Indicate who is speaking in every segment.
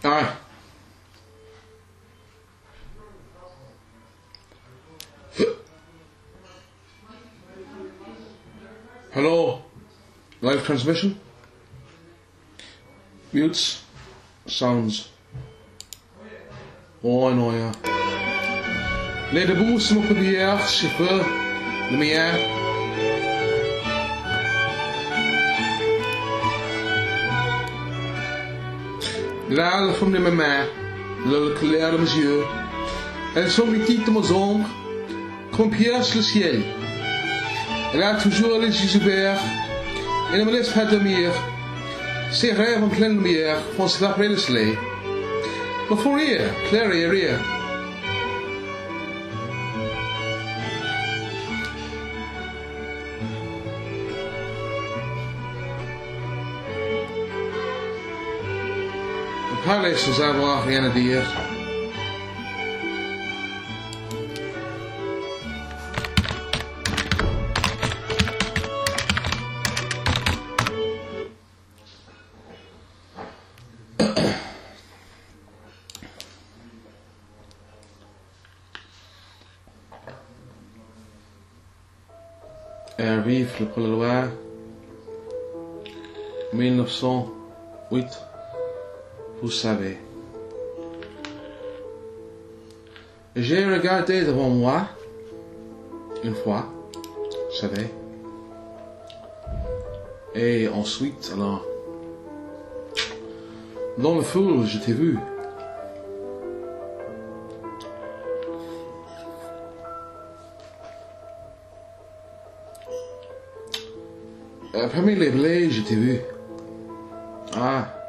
Speaker 1: Tá. Hello, live transmission. Mutes, sounds. Ó nó. Le de boer smoppen die jaar si na mé jaar. Le mien. Là, la forme de mes mains, le clair de mes yeux, elles sont petites de mes ombres, comme pierre sur le ciel. Elle a toujours les yeux ouverts et ne me laisse pas dormir. Ses rêves en pleine lumière font s'évaporer le soleil. Me font Hálés az the end of Er year? le Coloa 1908. Vous savez. J'ai regardé devant moi, une fois, vous savez. Et ensuite, alors, dans le foule, je t'ai vu. Euh, parmi les blés, je t'ai vu. Ah,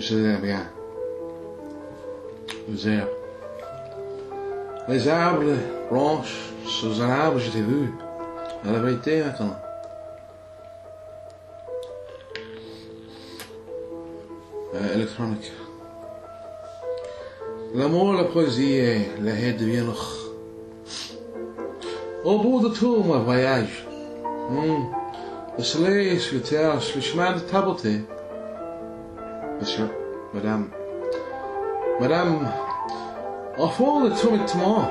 Speaker 1: sais bien. Herbes. Les arbres, branches, sous un arbre, je t'ai vu. À la vérité, maintenant. Euh, électronique. L'amour, la poésie et la haine deviennent... Au bout de tout, mon voyage. Hmm. Le soleil sur terre, sur le chemin de. Monsieur, madame, madame, au fond de tout mes tourments,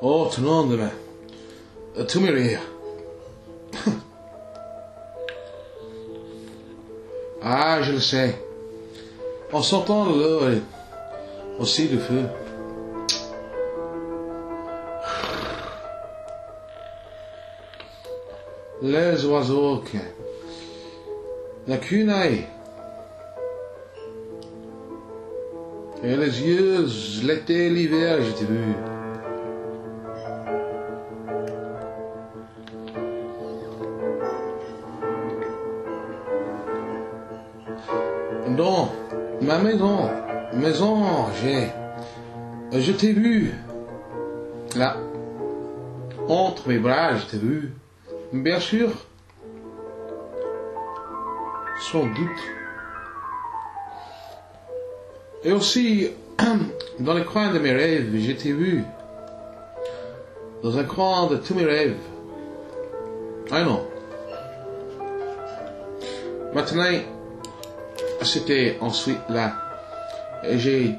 Speaker 1: Oh, ton nom de ma... euh, Tous mes rires. ah, je le sais. En sortant de l'eau et aussi du feu. Les oiseaux. La cunaille. Et les yeux, l'été, l'hiver, je vu. Dans ma maison, maison, j'ai... Je t'ai vu. Là. Entre mes bras, je vu. Bien sûr. Sans doute. Et aussi, dans les coins de mes rêves, je t'ai vu. Dans un coin de tous mes rêves. Ah non. Maintenant, c'était ensuite là. Et j'ai,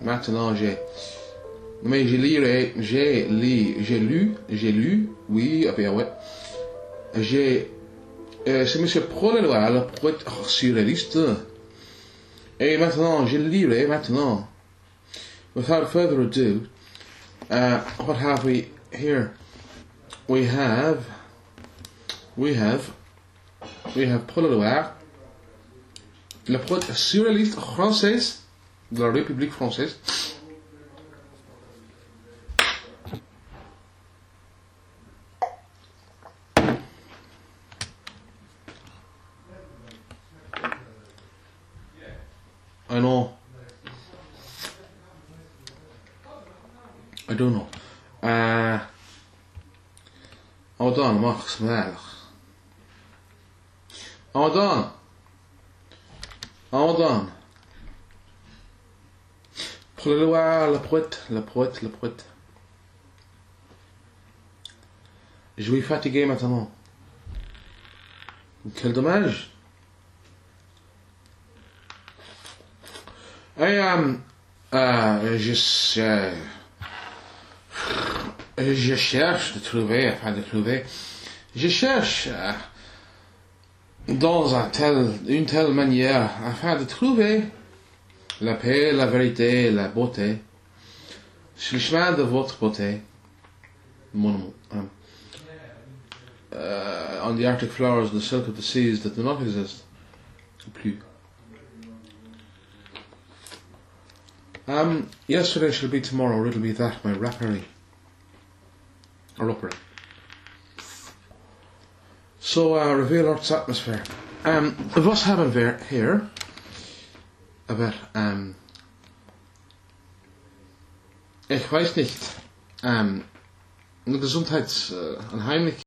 Speaker 1: maintenant j'ai, mais j'ai lu, j'ai lu, j'ai lu, j'ai lu, oui, ah ben ouais. J'ai, euh, c'est Monsieur Proleloir, le poète surréaliste. Et maintenant, je lirai maintenant. Without further ado, uh, what have we here? We have, we have, we have Proleloir, le poète surréaliste français de la République française. I know. I don't know. Uh, hold on, Max Melch. Hold on. Hold on. Pour le la poète, la poète. Je suis fatigué maintenant. Quel dommage. Et, euh, euh, je, cherche de trouver, enfin de trouver, je cherche euh, dans une telle manière afin de trouver la paix, la vérité, la beauté, sur le chemin de votre beauté, mon amour. Um, uh, on the Arctic flowers, the silk of the seas that do not exist. Plus. Um, yesterday shall be tomorrow, or it'll be that, my rappery. Or upper. So, uh, reveal Earth's atmosphere. Um, was hebben we hier? Aber, ähm, ich weiß nicht, eine Gesundheits, heimlich